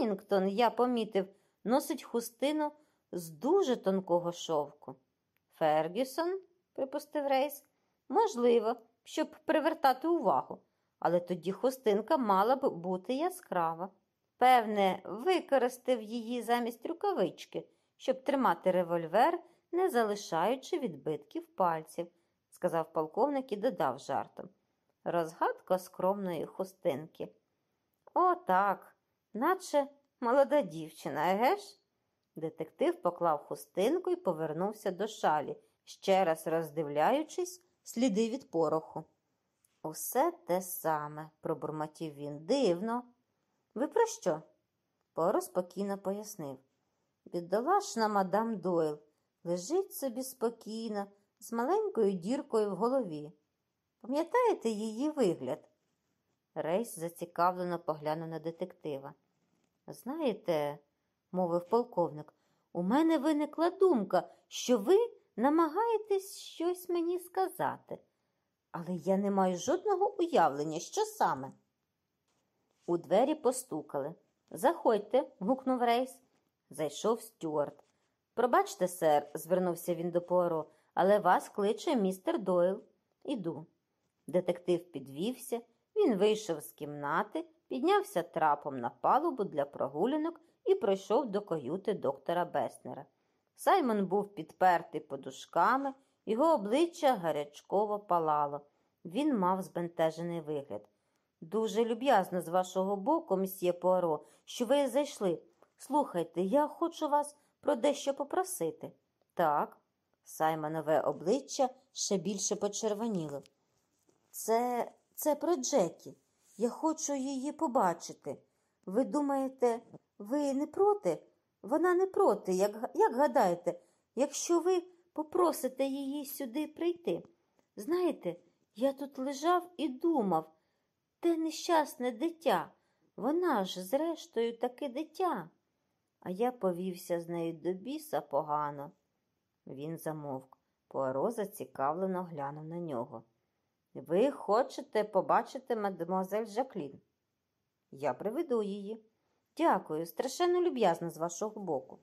Пеннінгтон, я помітив, носить хустину з дуже тонкого шовку. Фергюсон, припустив Рейс, можливо, щоб привертати увагу, але тоді хустинка мала б бути яскрава. Певне, використав її замість рукавички, щоб тримати револьвер, не залишаючи відбитків пальців, сказав полковник і додав жартом. Розгадка скромної хустинки. О, так, наче молода дівчина, еге ж? Детектив поклав хустинку і повернувся до шалі, ще раз роздивляючись сліди від пороху. Усе те саме, пробурмотів він. Дивно. Ви про що? Поро спокійно пояснив. Бідолашна мадам Дойл лежить собі спокійно, з маленькою діркою в голові. Пам'ятаєте її вигляд? Рейс зацікавлено поглянув на детектива. Знаєте, мовив полковник, у мене виникла думка, що ви намагаєтесь щось мені сказати, але я не маю жодного уявлення, що саме. У двері постукали. Заходьте, гукнув Рейс. Зайшов Стюарт. Пробачте, сер, звернувся він до Пуаро, але вас кличе містер Дойл. Іду. Детектив підвівся, він вийшов з кімнати, піднявся трапом на палубу для прогулянок і пройшов до каюти доктора Беснера. Саймон був підпертий подушками, його обличчя гарячково палало. Він мав збентежений вигляд. Дуже люб'язно з вашого боку, мсьє Пуаро, що ви зайшли. Слухайте, я хочу вас про дещо попросити. Так, Саймонове обличчя ще більше почервоніло. Це це про Джекі. Я хочу її побачити. Ви думаєте, ви не проти? Вона не проти, як, як гадаєте, якщо ви попросите її сюди прийти. Знаєте, я тут лежав і думав, те нещасне дитя, вона ж, зрештою, таки дитя. А я повівся з нею до біса погано. Він замовк. Пуаро зацікавлено глянув на нього. Ви хочете побачити мадемуазель Жаклін? Я приведу її. Дякую, страшенно люб'язно з вашого боку.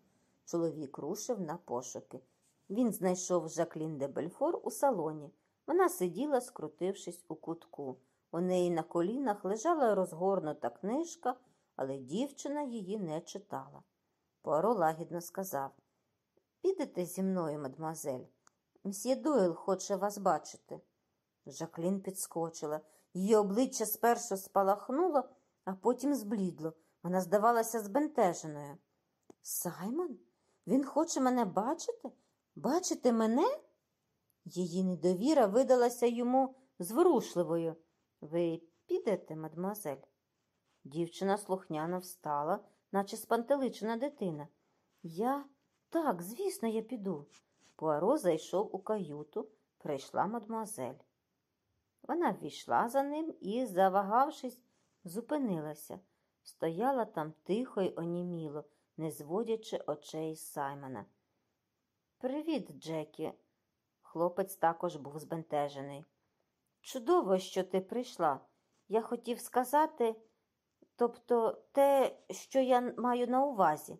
Чоловік рушив на пошуки. Він знайшов Жаклін де Бельфор у салоні. Вона сиділа, скрутившись у кутку. У неї на колінах лежала розгорнута книжка, але дівчина її не читала. Пуаро лагідно сказав Підете зі мною, мадемуазель. Мсьє Дойл хоче вас бачити. Жаклін підскочила. Її обличчя спершу спалахнуло, а потім зблідло. Вона здавалася збентеженою. Саймон? Він хоче мене бачити? Бачити мене? Її недовіра видалася йому зворушливою. Ви підете, мадемуазель?» Дівчина слухняно встала, наче спантеличена дитина. Я так, звісно, я піду. Пуаро зайшов у каюту, прийшла мадемуазель. Вона ввійшла за ним і, завагавшись, зупинилася. Стояла там тихо й оніміло, не зводячи очей з Саймона. Привіт, Джекі. Хлопець також був збентежений. Чудово, що ти прийшла. Я хотів сказати, тобто те, що я маю на увазі.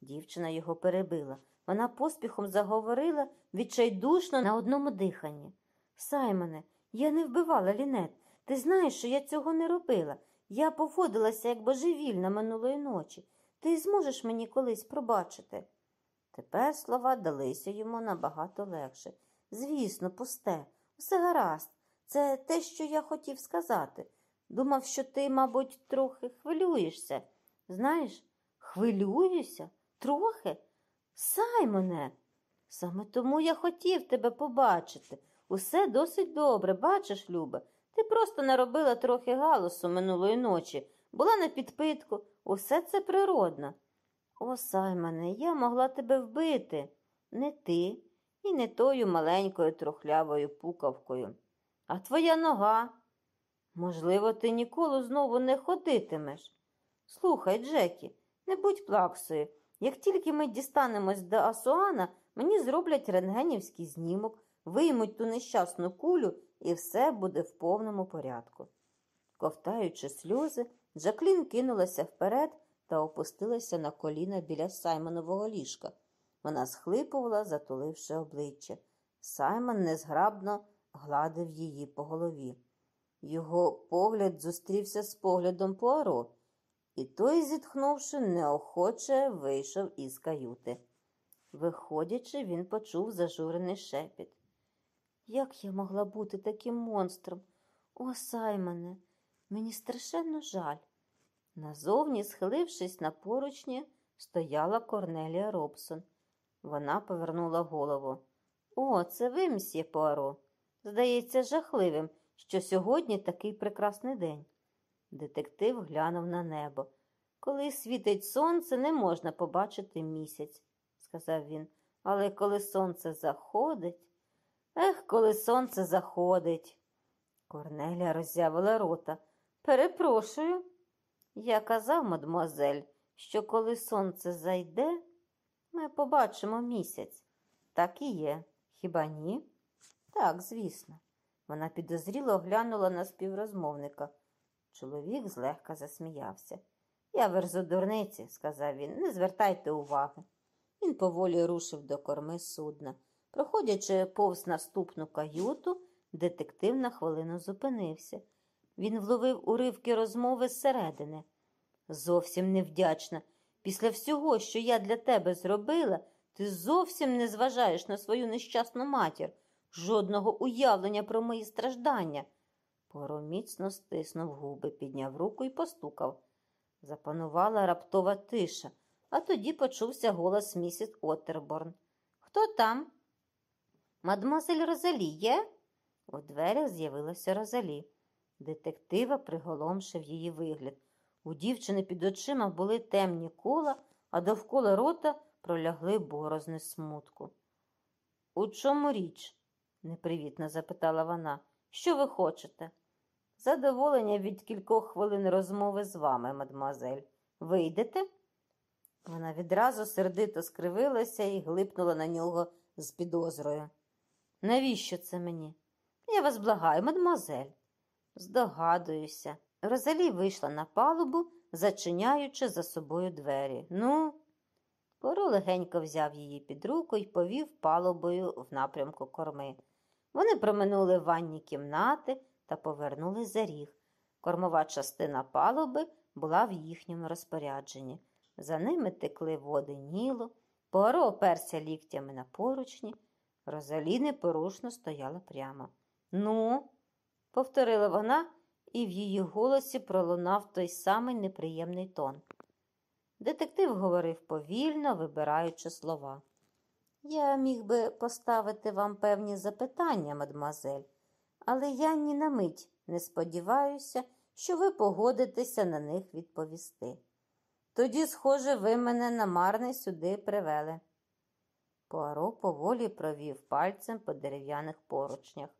Дівчина його перебила. Вона поспіхом заговорила відчайдушно на одному диханні. Саймоне, я не вбивала лінет. Ти знаєш, що я цього не робила. Я поводилася як божевільна минулої ночі. Ти зможеш мені колись пробачити. Тепер слова далися йому набагато легше. Звісно, пусте, все гаразд. Це те, що я хотів сказати. Думав, що ти, мабуть, трохи хвилюєшся. Знаєш, хвилююся? Трохи? Саймоне, саме тому я хотів тебе побачити. Усе досить добре, бачиш, Люба. Ти просто наробила трохи галасу минулої ночі, була на підпитку, усе це природно. О, Саймоне, я могла тебе вбити. Не ти і не тою маленькою трохлявою пукавкою. А твоя нога? Можливо, ти ніколи знову не ходитимеш. Слухай, Джекі, не будь плаксою. Як тільки ми дістанемось до Асуана, мені зроблять рентгенівський знімок, виймуть ту нещасну кулю, і все буде в повному порядку. Ковтаючи сльози, Джаклін кинулася вперед, та опустилася на коліна біля Саймонового ліжка. Вона схлипувала, затуливши обличчя. Саймон незграбно гладив її по голові. Його погляд зустрівся з поглядом Пуаро, і той, зітхнувши, неохоче вийшов із каюти. Виходячи, він почув зажурений шепіт. Як я могла бути таким монстром? О, Саймоне, мені страшенно жаль. Назовні, схилившись на поручні, стояла Корнелія Робсон. Вона повернула голову. О, це ви, мсьє Пуаро. Здається, жахливим, що сьогодні такий прекрасний день. Детектив глянув на небо. Коли світить сонце, не можна побачити місяць, сказав він. Але коли сонце заходить. Ех, коли сонце заходить. Корнелія роззявила рота. Перепрошую. Я казав, мадмуазель, що коли сонце зайде, ми побачимо місяць. Так і є. Хіба ні? Так, звісно. Вона підозріло оглянула на співрозмовника. Чоловік злегка засміявся. Я верзу дурниці, сказав він, не звертайте уваги. Він поволі рушив до корми судна. Проходячи повз наступну каюту, детектив на хвилину зупинився. Він вловив уривки розмови зсередини. Зовсім невдячна. Після всього, що я для тебе зробила, ти зовсім не зважаєш на свою нещасну матір, жодного уявлення про мої страждання. Поро міцно стиснув губи, підняв руку і постукав. Запанувала раптова тиша, а тоді почувся голос місіс Оттерборн. Хто там? Мадемуазель Розалі є? У дверях з'явилася Розалі. Детектива приголомшив її вигляд. У дівчини під очима були темні кола, а довкола рота пролягли борозни смутку. У чому річ? непривітно запитала вона. Що ви хочете? Задоволення від кількох хвилин розмови з вами, мадемуазель. Вийдете? Вона відразу сердито скривилася і глипнула на нього з підозрою. Навіщо це мені? Я вас благаю, мадемуазель. Здогадуюся. Розалі вийшла на палубу, зачиняючи за собою двері. Ну, Поро легенько взяв її під руку і повів палубою в напрямку корми. Вони проминули ванні кімнати та повернули за ріг. Кормова частина палуби була в їхньому розпорядженні. За ними текли води Нілу, Пуаро оперся ліктями на поручні. Розалі непорушно стояла прямо. Ну, повторила вона, і в її голосі пролунав той самий неприємний тон. Детектив говорив повільно, вибираючи слова. Я міг би поставити вам певні запитання, мадемуазель, але я ні на мить не сподіваюся, що ви погодитеся на них відповісти. Тоді, схоже, ви мене намарне сюди привели. Пуаро поволі провів пальцем по дерев'яних поручнях.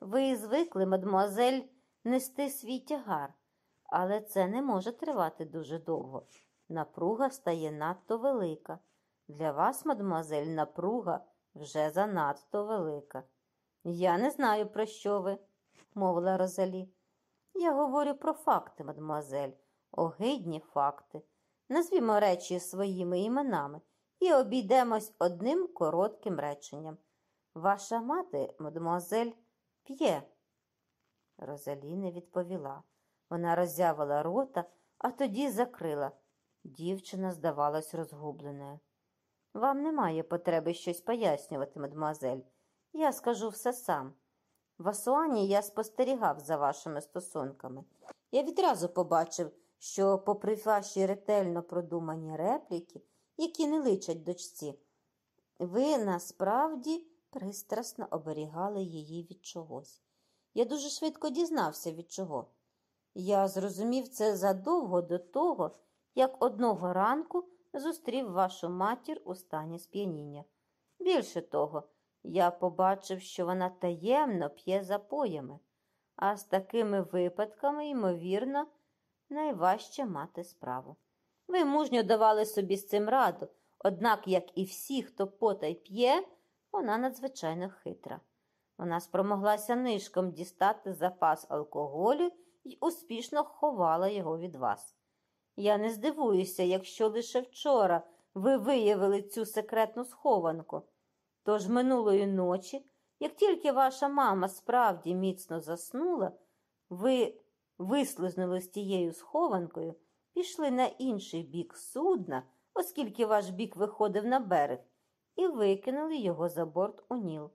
Ви звикли, мадемуазель, нести свій тягар, але це не може тривати дуже довго. Напруга стає надто велика. Для вас, мадемуазель, напруга вже занадто велика. Я не знаю, про що ви, мовила Розалі. Я говорю про факти, мадемуазель, огидні факти. Назвімо речі своїми іменами і обійдемось одним коротким реченням. Ваша мати, мадемуазель, п'є. Розалі не відповіла. Вона роззявила рота, а тоді закрила. Дівчина здавалась розгубленою. Вам немає потреби щось пояснювати, мадемуазель. Я скажу все сам. В Асуані я спостерігав за вашими стосунками. Я відразу побачив, що, попри ваші ретельно продумані репліки, які не личать дочці, ви насправді пристрасно оберігали її від чогось. Я дуже швидко дізнався від чого. Я зрозумів це задовго до того, як одного ранку зустрів вашу матір у стані сп'яніння. Більше того, я побачив, що вона таємно п'є запоями, а з такими випадками, ймовірно, найважче мати справу. Ви мужньо давали собі з цим раду, однак, як і всі, хто потай п'є, вона надзвичайно хитра. Вона спромоглася нишком дістати запас алкоголю і успішно ховала його від вас. Я не здивуюся, якщо лише вчора ви виявили цю секретну схованку. Тож минулої ночі, як тільки ваша мама справді міцно заснула, ви вислизнули з тією схованкою, пішли на інший бік судна, оскільки ваш бік виходив на берег, і викинули його за борт у Ніл.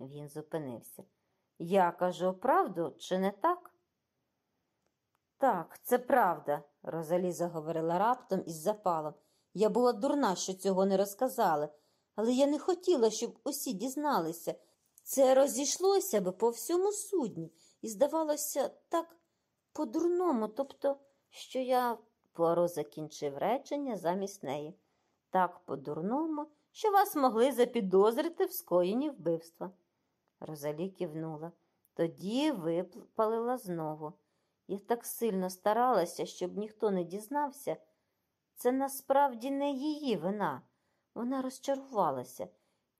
Він зупинився. Я кажу правду, чи не так? Так, це правда, Розалі заговорила раптом із запалом. Я була дурна, що цього не розказали, але я не хотіла, щоб усі дізналися. Це розійшлося би по всьому судні, і здавалося так по-дурному, тобто, що я Пуаро закінчив речення замість неї. Так по-дурному, що вас могли запідозрити в скоєнні вбивства. Розалі кивнула. Тоді випалила знову. Я так сильно старалася, щоб ніхто не дізнався. Це насправді не її вина. Вона розчарувалася.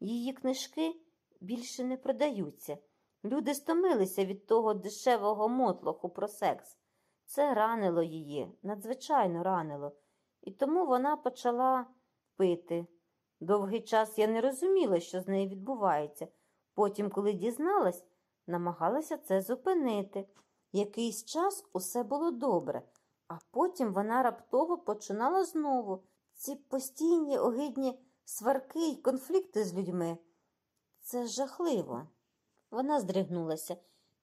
Її книжки більше не продаються. Люди стомилися від того дешевого мотлоху про секс. Це ранило її, надзвичайно ранило, і тому вона почала пити. Довгий час я не розуміла, що з нею відбувається. Потім, коли дізналась, намагалася це зупинити. Якийсь час усе було добре, а потім вона раптово починала знову. Ці постійні огидні сварки й конфлікти з людьми. Це жахливо. Вона здригнулася.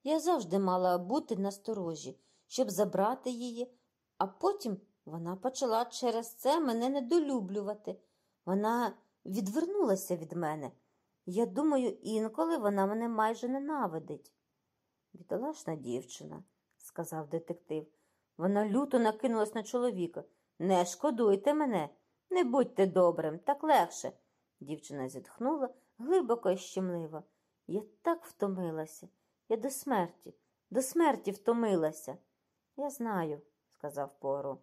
Я завжди мала бути насторожі, щоб забрати її, а потім вона почала через це мене недолюблювати. Вона відвернулася від мене. Я думаю, інколи вона мене майже ненавидить. Бідолашна дівчина, сказав детектив. Вона люто накинулась на чоловіка. Не шкодуйте мене, не будьте добрим, так легше. Дівчина зітхнула глибоко і щемливо. Я так втомилася. Я до смерті, до смерті втомилася. Я знаю, сказав Поро.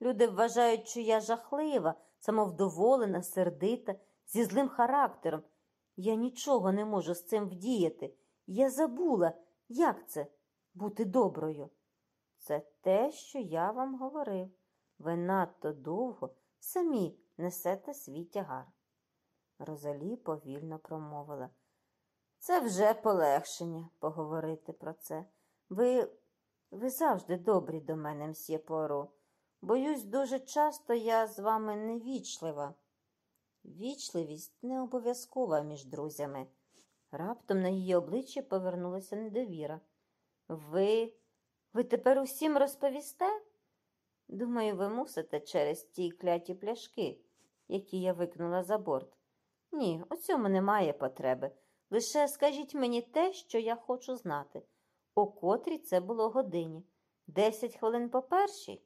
Люди вважають, що я жахлива, самовдоволена, сердита, зі злим характером. Я нічого не можу з цим вдіяти. Я забула, як це бути доброю. Це те, що я вам говорив. Ви надто довго самі несете свій тягар. Розалі повільно промовила. Це вже полегшення поговорити про це. Ви ви завжди добрі до мене, мсьє Поро. Боюсь, дуже часто я з вами невічлива. Вічливість не обов'язкова між друзями. Раптом на її обличчі повернулася недовіра. Ви ви тепер усім розповісте? Думаю, ви мусите через ті кляті пляшки, які я викинула за борт. Ні, у цьому немає потреби. Лише скажіть мені те, що я хочу знати. О котрій це було годині? Десять хвилин по першій?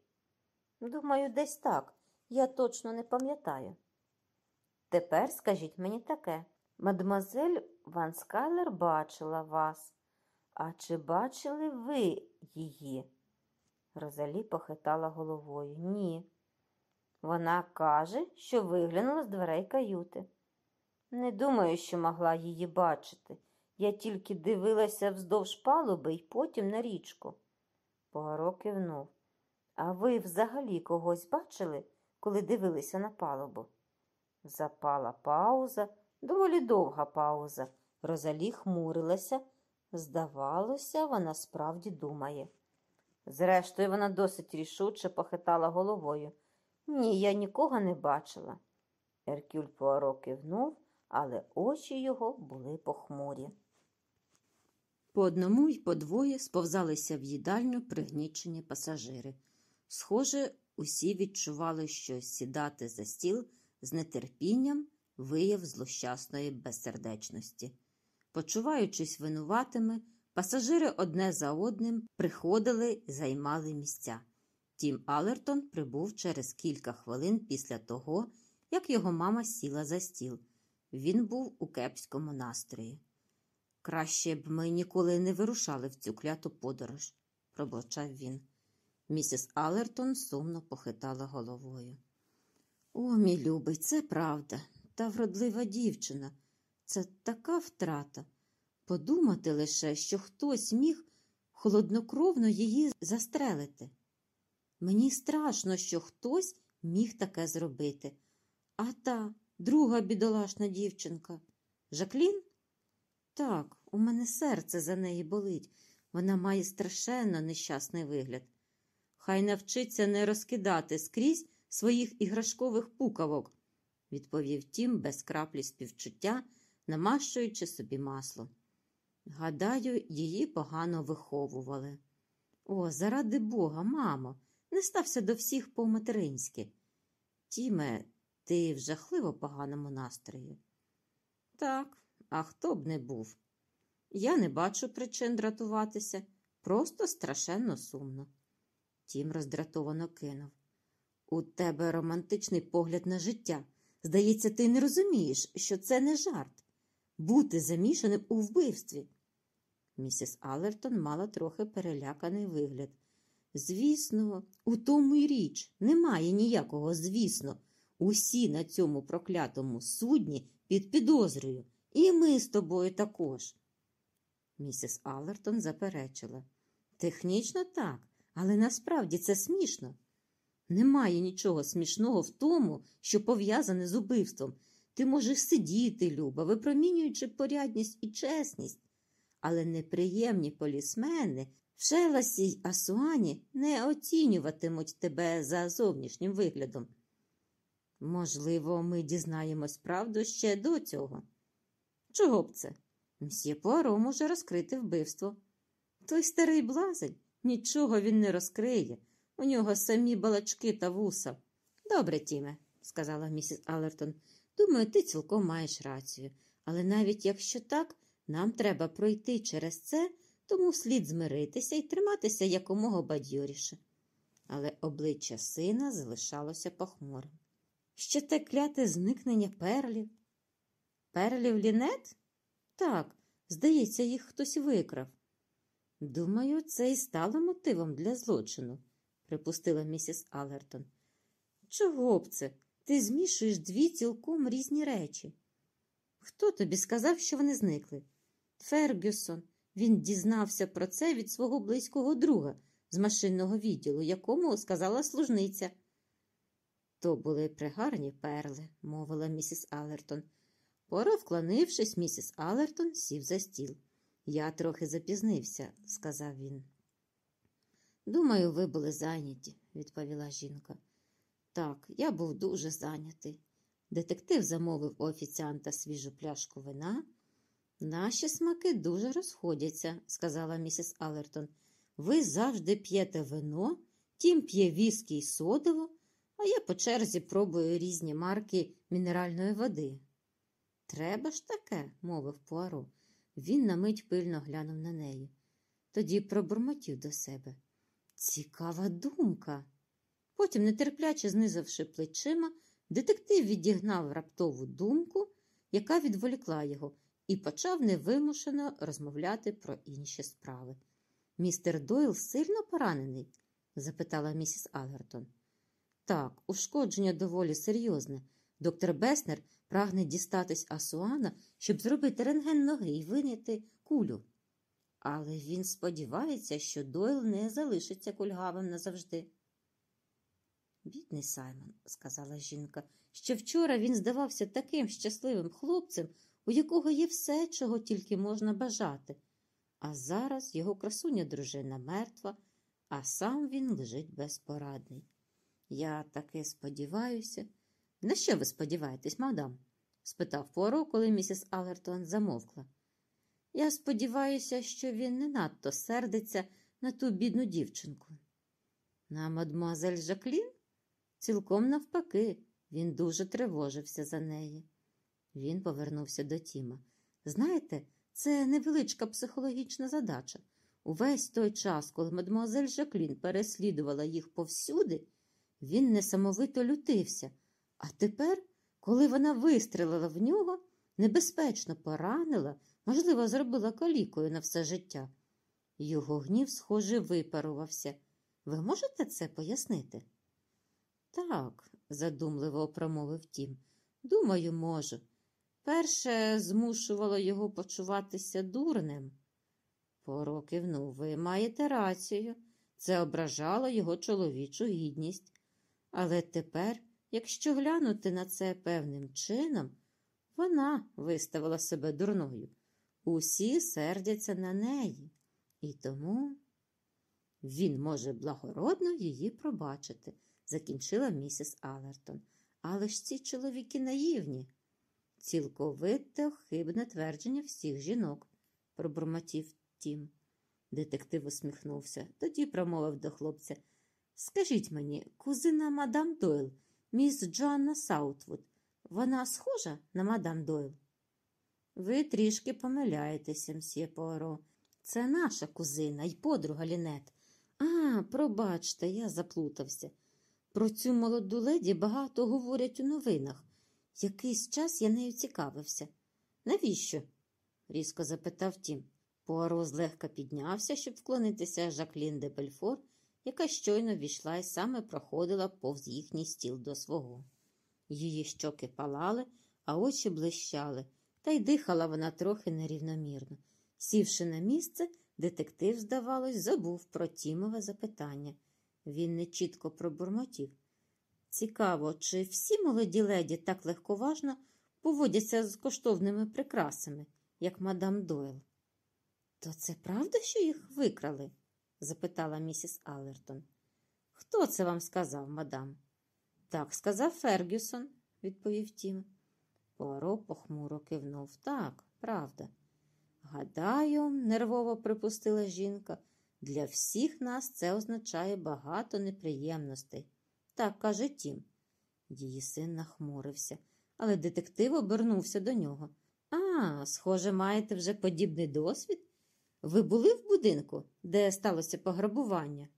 Думаю, десь так. Я точно не пам'ятаю. Тепер скажіть мені таке. Мадемуазель Ван Скайлер бачила вас. А чи бачили ви її? Розалі похитала головою. Ні. Вона каже, що виглянула з дверей каюти. Не думаю, що могла її бачити. Я тільки дивилася вздовж палуби і потім на річку. Пуаро кивнув. А ви взагалі когось бачили, коли дивилися на палубу? Запала пауза, доволі довга пауза. Розалі хмурилася. Здавалося, вона справді думає. Зрештою, вона досить рішуче похитала головою. Ні, я нікого не бачила. Еркюль Пуаро кивнув, але очі його були похмурі. По одному й по двоє сповзалися в їдальню пригнічені пасажири. Схоже, усі відчували, що сідати за стіл з нетерпінням вияв злощасної безсердечності. Почуваючись винуватими, пасажири одне за одним приходили і займали місця. Тім Алертон прибув через кілька хвилин після того, як його мама сіла за стіл. Він був у кепському настрої. Краще б ми ніколи не вирушали в цю кляту подорож, пробурчав він. Місіс Алертон сумно похитала головою. О, мій любий, це правда. Та вродлива дівчина. Це така втрата. Подумати лише, що хтось міг холоднокровно її застрелити. Мені страшно, що хтось міг таке зробити. А та друга бідолашна дівчинка. Жаклін? Так, у мене серце за неї болить. Вона має страшенно нещасний вигляд. Хай навчиться не розкидати скрізь своїх іграшкових пукавок, відповів тім без краплі співчуття, намащуючи собі масло. Гадаю, її погано виховували. О, заради бога, мамо, не стався до всіх по-материнськи. Тіме, ти в жахливо поганому настрої. Так, а хто б не був? Я не бачу причин дратуватися, просто страшенно сумно. Тім роздратовано кинув. У тебе романтичний погляд на життя. Здається, ти не розумієш, що це не жарт бути замішаним у вбивстві. Місіс Алертон мала трохи переляканий вигляд. Звісно, у тому й річ немає ніякого звісно. Усі на цьому проклятому судні під підозрою, і ми з тобою також. Місіс Алертон заперечила. Технічно так, але насправді це смішно. Немає нічого смішного в тому, що пов'язане з убивством. Ти можеш сидіти, Люба, випромінюючи порядність і чесність, але неприємні полісмени в Шеласі й Асуані не оцінюватимуть тебе за зовнішнім виглядом. Можливо, ми дізнаємось правду ще до цього. Чого б це? Мсьє Пуаро може розкрити вбивство. Той старий блазень, нічого він не розкриє. У нього самі балачки та вуса. Добре, Тіме, сказала місіс Алертон. Думаю, ти цілком маєш рацію. Але навіть якщо так, нам треба пройти через це, тому слід змиритися і триматися якомога бадьоріше. Але обличчя сина залишалося похмурим. Ще те кляте зникнення перлів. Перлів лінет? Так, здається, їх хтось викрав. Думаю, це і стало мотивом для злочину, припустила місіс Алертон. Чого б це? Ти змішуєш дві цілком різні речі. Хто тобі сказав, що вони зникли? Фергюсон. Він дізнався про це від свого близького друга з машинного відділу, якому сказала служниця. То були пригарні перли, мовила місіс Алертон. Пора, вклонившись, місіс Алертон сів за стіл. Я трохи запізнився, сказав він. Думаю, ви були зайняті, відповіла жінка. Так, я був дуже зайнятий. Детектив замовив у офіціанта свіжу пляшку вина. Наші смаки дуже розходяться, сказала місіс Алертон. Ви завжди п'єте вино, тім п'є віскі й содово, а я по черзі пробую різні марки мінеральної води. Треба ж таке, мовив Пуаро. Він на мить пильно глянув на неї. Тоді пробурмотів до себе. Цікава думка. Потім, нетерпляче знизавши плечима, детектив відігнав раптову думку, яка відволікла його, і почав невимушено розмовляти про інші справи. Містер Дойл сильно поранений? запитала місіс Алгертон. Так, ушкодження доволі серйозне. Доктор Беснер прагне дістатись Асуана, щоб зробити рентген ноги і виняти кулю. Але він сподівається, що Дойл не залишиться кульгавим назавжди. Бідний Саймон, сказала жінка, що вчора він здавався таким щасливим хлопцем, у якого є все, чого тільки можна бажати. А зараз його красуня дружина мертва, а сам він лежить безпорадний. Я таки сподіваюся. На що ви сподіваєтесь, мадам? спитав Поро, коли місіс Алертон замовкла. Я сподіваюся, що він не надто сердиться на ту бідну дівчинку. На мадмуазель Жаклін? Цілком навпаки, він дуже тривожився за неї. Він повернувся до Тіма. Знаєте, це невеличка психологічна задача. Увесь той час, коли мадмуазель Жаклін переслідувала їх повсюди, він несамовито лютився, а тепер, коли вона вистрелила в нього, небезпечно поранила, можливо, зробила калікою на все життя. Його гнів, схоже, випарувався. Ви можете це пояснити? Так, задумливо промовив тім. Думаю, можу. Перше змушувало його почуватися дурним. Поро кивнув, ви маєте рацію. Це ображало його чоловічу гідність. Але тепер, якщо глянути на це певним чином, вона виставила себе дурною. Усі сердяться на неї, і тому він може благородно її пробачити, закінчила місіс Алертон. Але ж ці чоловіки наївні. Цілковите хибне твердження всіх жінок, пробурмотів Тім. Детектив усміхнувся, тоді промовив до хлопця. Скажіть мені, кузина мадам Дойл, міс Джоанна Саутвуд, вона схожа на мадам Дойл? Ви трішки помиляєтеся, мсьє Пуаро. Це наша кузина і подруга Лінет. А, пробачте, я заплутався. Про цю молоду леді багато говорять у новинах. Якийсь час я нею цікавився. Навіщо? різко запитав Тім. Пуаро злегка піднявся, щоб вклонитися Жаклін де Бельфор, яка щойно війшла і саме проходила повз їхній стіл до свого. Її щоки палали, а очі блищали, та й дихала вона трохи нерівномірно. Сівши на місце, детектив, здавалось, забув про Тімове запитання. Він нечітко пробурмотів. Цікаво, чи всі молоді леді так легковажно поводяться з коштовними прикрасами, як мадам Дойл? То це правда, що їх викрали? Запитала місіс Аллертон. Хто це вам сказав, мадам? Так сказав Фергюсон, відповів Тім. Пуаро похмуро кивнув. Так, правда. Гадаю, нервово припустила жінка, для всіх нас це означає багато неприємностей. Так каже Тім. Її син нахмурився, але детектив обернувся до нього. А, схоже, маєте вже подібний досвід? Ви були в будинку, де сталося пограбування?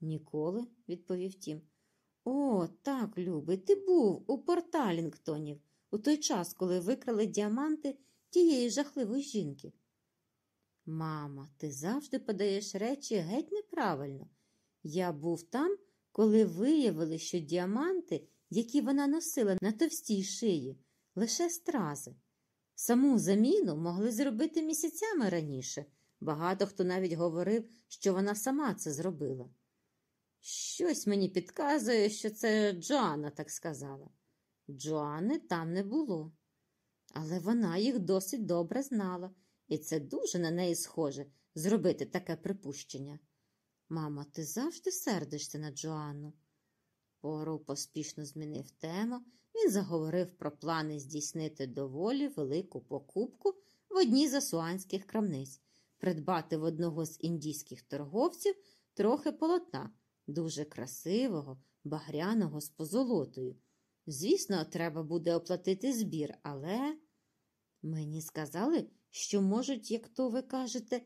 Ніколи, відповів Тім. О, так, любий, ти був у Порталінгтонів у той час, коли викрали діаманти тієї жахливої жінки. Мама, ти завжди подаєш речі геть неправильно. Я був там, коли виявили, що діаманти, які вона носила на товстій шиї, лише стрази. Саму заміну могли зробити місяцями раніше. Багато хто навіть говорив, що вона сама це зробила. Щось мені підказує, що це Джоанна так сказала. Джоанни там не було. Але вона їх досить добре знала, і це дуже на неї схоже зробити таке припущення. Мама, ти завжди сердишся на Джоанну. Поро поспішно змінив тему. Він заговорив про плани здійснити доволі велику покупку в одній з асуанських крамниць, придбати в одного з індійських торговців трохи полотна, дуже красивого, багряного з позолотою. Звісно, треба буде оплатити збір, але мені сказали, що можуть, як то ви кажете,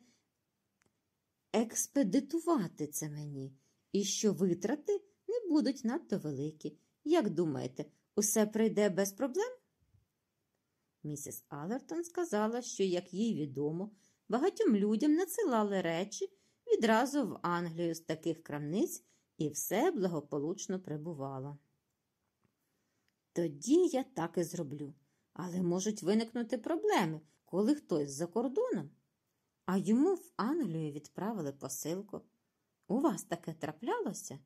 експедитувати це мені, і що витрати будуть надто великі. Як думаєте, усе прийде без проблем? Місіс Алертон сказала, що, як їй відомо, багатьом людям надсилали речі відразу в Англію з таких крамниць, і все благополучно прибувало. Тоді я так і зроблю. Але можуть виникнути проблеми, коли хтось за кордоном. А йому в Англію відправили посилку. У вас таке траплялося?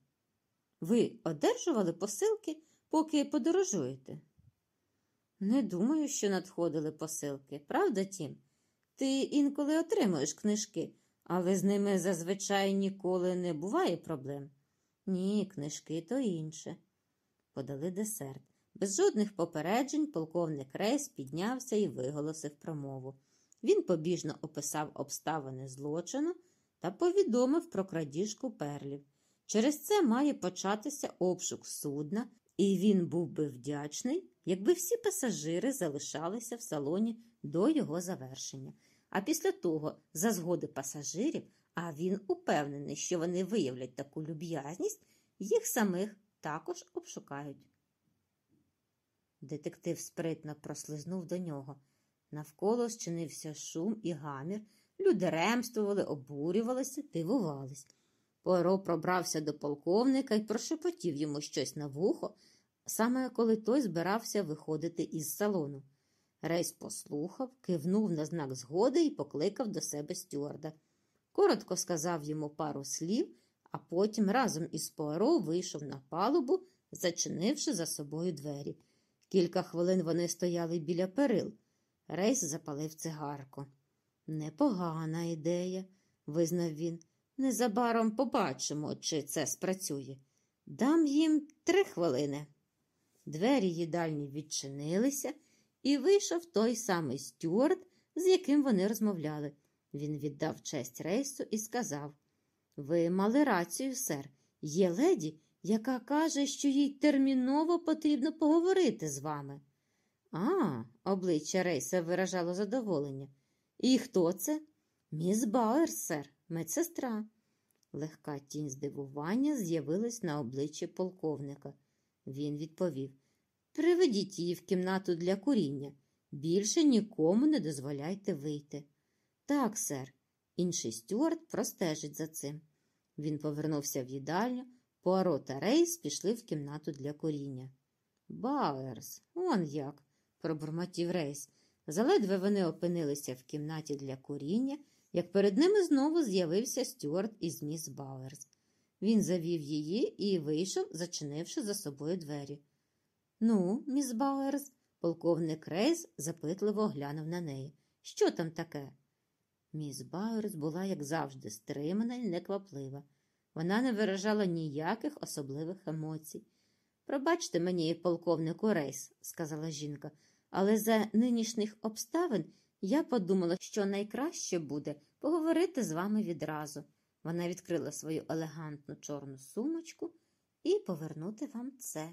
Ви одержували посилки, поки подорожуєте? Не думаю, що надходили посилки, правда, Тім? Ти інколи отримуєш книжки, але з ними зазвичай ніколи не буває проблем. Ні, книжки то інше. Подали десерт. Без жодних попереджень полковник Рейс піднявся і виголосив промову. Він побіжно описав обставини злочину та повідомив про крадіжку перлів. Через це має початися обшук судна, і він був би вдячний, якби всі пасажири залишалися в салоні до його завершення. А після того, за згоди пасажирів, а він упевнений, що вони виявлять таку люб'язність, їх самих також обшукають. Детектив спритно прослизнув до нього. Навколо зчинився шум і гамір. Люди ремствували, обурювалися, дивувались. Пуаро пробрався до полковника і прошепотів йому щось на вухо, саме коли той збирався виходити із салону. Рейс послухав, кивнув на знак згоди і покликав до себе стюарда. Коротко сказав йому пару слів, а потім разом із Пуаро вийшов на палубу, зачинивши за собою двері. Кілька хвилин вони стояли біля перил. Рейс запалив цигарку. Непогана ідея, визнав він. Незабаром побачимо, чи це спрацює. Дам їм три хвилини. Двері їдальні відчинилися, і вийшов той самий стюарт, з яким вони розмовляли. Він віддав честь рейсу і сказав Ви мали рацію, сер. Є леді, яка каже, що їй терміново потрібно поговорити з вами. А, обличчя Рейса виражало задоволення. І хто це? Міс Бауер, сер, медсестра. Легка тінь здивування з'явилась на обличчі полковника. Він відповів Приведіть її в кімнату для куріння. Більше нікому не дозволяйте вийти. Так, сер, інший стюарт простежить за цим. Він повернувся в їдальню, Пуаро та Рейс пішли в кімнату для куріння. Бауерс, он як, пробурмотів Рейс. Заледве вони опинилися в кімнаті для куріння, як перед ними знову з'явився стюард із міс Бауерс. Він завів її і вийшов, зачинивши за собою двері. Ну, міс Бауерс, полковник Рейс запитливо глянув на неї. Що там таке? Міс Бауерс була, як завжди, стримана і некваплива. Вона не виражала ніяких особливих емоцій. Пробачте мені, полковнику Рейс, сказала жінка, але за нинішніх обставин я подумала, що найкраще буде поговорити з вами відразу. Вона відкрила свою елегантну чорну сумочку і повернути вам це.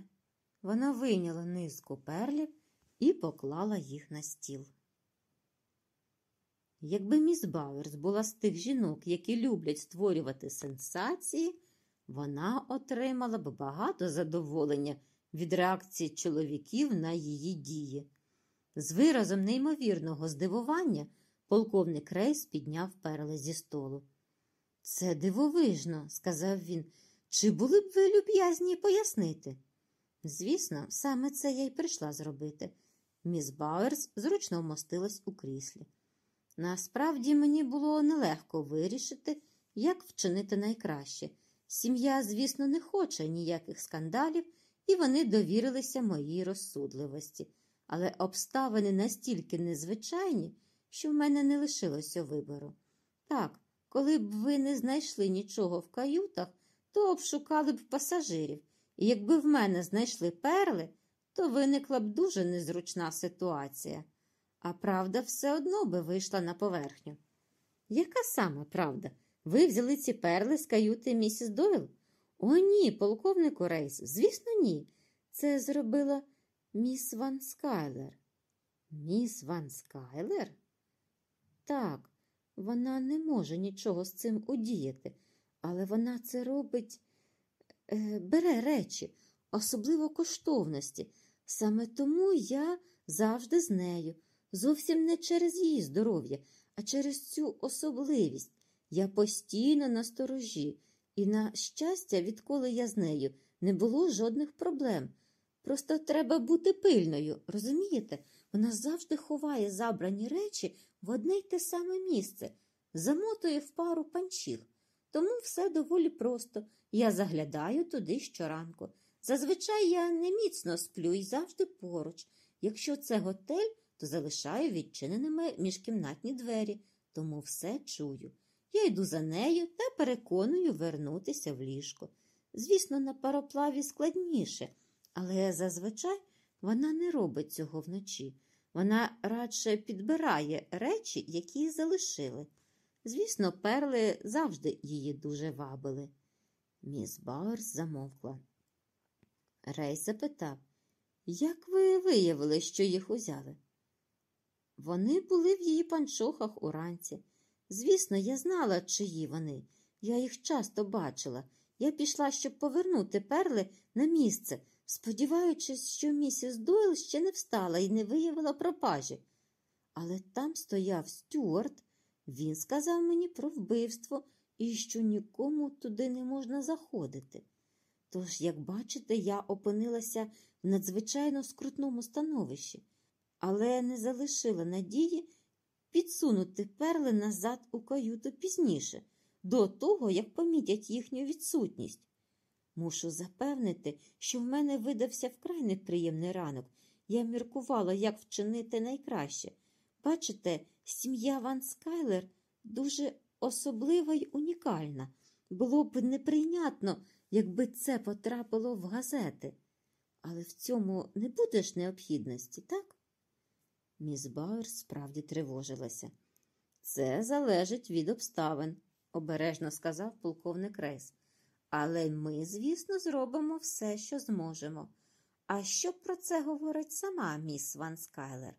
Вона вийняла низку перлів і поклала їх на стіл. Якби міс Бауерс була з тих жінок, які люблять створювати сенсації, вона отримала б багато задоволення від реакції чоловіків на її дії. З виразом неймовірного здивування полковник Рейс підняв перли зі столу. Це дивовижно, сказав він. Чи були б ви люб'язні пояснити? Звісно, саме це я й прийшла зробити. Міс Бауерс зручно вмостилась у кріслі. Насправді мені було нелегко вирішити, як вчинити найкраще. Сім'я, звісно, не хоче ніяких скандалів, і вони довірилися моїй розсудливості, але обставини настільки незвичайні, що в мене не лишилося вибору. Так, коли б ви не знайшли нічого в каютах, то обшукали б пасажирів, і якби в мене знайшли перли, то виникла б дуже незручна ситуація а правда все одно би вийшла на поверхню. Яка саме правда? Ви взяли ці перли з каюти місіс Дойл? О, ні, полковнику Рейс, звісно, ні. Це зробила міс Ван Скайлер. Міс Ван Скайлер? Так, вона не може нічого з цим удіяти, але вона це робить, е, бере речі, особливо коштовності. Саме тому я завжди з нею. Зовсім не через її здоров'я, а через цю особливість. Я постійно на сторожі, і, на щастя, відколи я з нею, не було жодних проблем. Просто треба бути пильною, розумієте? Вона завжди ховає забрані речі в одне й те саме місце, замотує в пару панчіх. Тому все доволі просто. Я заглядаю туди щоранку. Зазвичай я не міцно сплю і завжди поруч. Якщо це готель, то залишаю відчиненими міжкімнатні двері, тому все чую. Я йду за нею та переконую вернутися в ліжко. Звісно, на пароплаві складніше, але зазвичай вона не робить цього вночі. Вона радше підбирає речі, які залишили. Звісно, перли завжди її дуже вабили. Міс Бауерс замовкла. Рей запитав, як ви виявили, що їх узяли? Вони були в її панчохах уранці. Звісно, я знала, чиї вони. Я їх часто бачила. Я пішла, щоб повернути перли на місце, сподіваючись, що місіс Дойл ще не встала і не виявила пропажі. Але там стояв Стюарт. Він сказав мені про вбивство і що нікому туди не можна заходити. Тож, як бачите, я опинилася в надзвичайно скрутному становищі але не залишила надії підсунути перли назад у каюту пізніше. до того, як помітять їхню відсутність. Мушу запевнити, що в мене видався вкрай неприємний ранок. Я міркувала, як вчинити найкраще. Бачите, сім'я Ван Скайлер дуже особлива й унікальна. Було б неприйнятно, якби це потрапило в газети. Але в цьому не буде ж необхідності, так? Міс Бауер справді тривожилася. Це залежить від обставин, обережно сказав полковник Рейс. Але ми, звісно, зробимо все, що зможемо. А що про це говорить сама міс Ван Скайлер?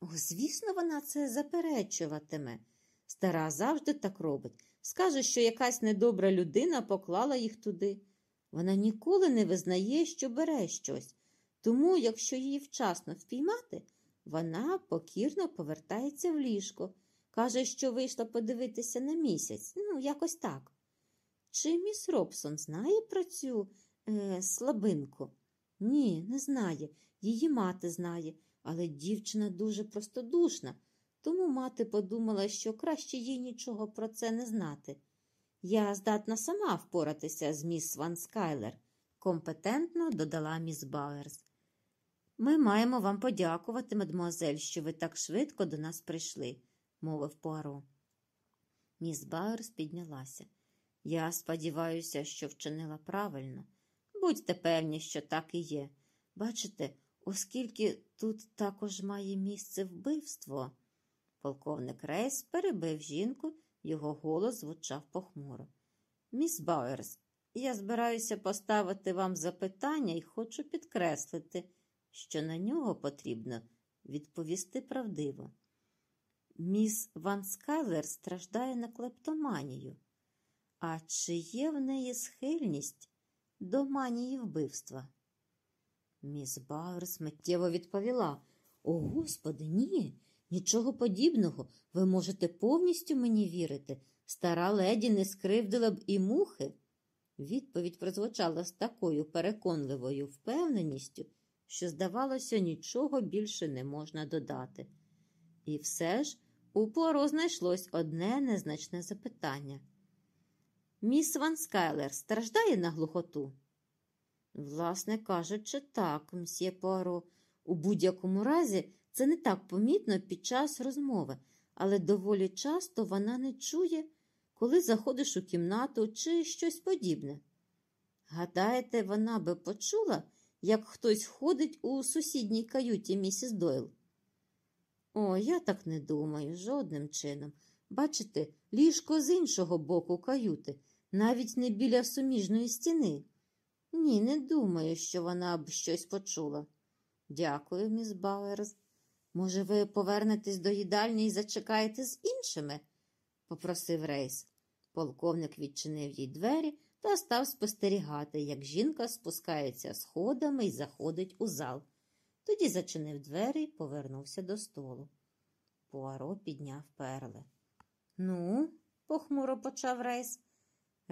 О, звісно, вона це заперечуватиме. Стара завжди так робить. Скаже, що якась недобра людина поклала їх туди. Вона ніколи не визнає, що бере щось. Тому, якщо її вчасно впіймати, вона покірно повертається в ліжко. Каже, що вийшла подивитися на місяць. Ну, якось так. Чи міс Робсон знає про цю е, слабинку? Ні, не знає. Її мати знає, але дівчина дуже простодушна, тому мати подумала, що краще їй нічого про це не знати. Я здатна сама впоратися з міс Ван Скайлер, компетентно додала міс Бауерс. Ми маємо вам подякувати, мадемуазель, що ви так швидко до нас прийшли, мовив Пуаро. Міс Бауерс піднялася. Я сподіваюся, що вчинила правильно. Будьте певні, що так і є. Бачите, оскільки тут також має місце вбивство. Полковник Рейс перебив жінку, його голос звучав похмуро. Міс Бауерс, я збираюся поставити вам запитання і хочу підкреслити, що на нього потрібно відповісти правдиво. Міс Ван Скайлер страждає на клептоманію. А чи є в неї схильність до манії вбивства? Міс Бауерс миттєво відповіла О, Господи, ні, нічого подібного. Ви можете повністю мені вірити. Стара леді не скривдила б і мухи. Відповідь прозвучала з такою переконливою впевненістю, що, здавалося, нічого більше не можна додати. І все ж у Пуаро знайшлось одне незначне запитання. Міс Ван Скайлер страждає на глухоту? Власне кажучи, так, мсьє Пуаро. У будь-якому разі це не так помітно під час розмови, але доволі часто вона не чує, коли заходиш у кімнату чи щось подібне. Гадаєте, вона би почула, як хтось ходить у сусідній каюті місіс Дойл? О, я так не думаю, жодним чином. Бачите, ліжко з іншого боку каюти, навіть не біля суміжної стіни. Ні, не думаю, що вона б щось почула. Дякую, міс Бауерс. Може, ви повернетесь до їдальні і зачекаєте з іншими? попросив Рейс. Полковник відчинив їй двері та став спостерігати, як жінка спускається сходами і заходить у зал. Тоді зачинив двері і повернувся до столу. Пуаро підняв перли. Ну, похмуро почав Рейс.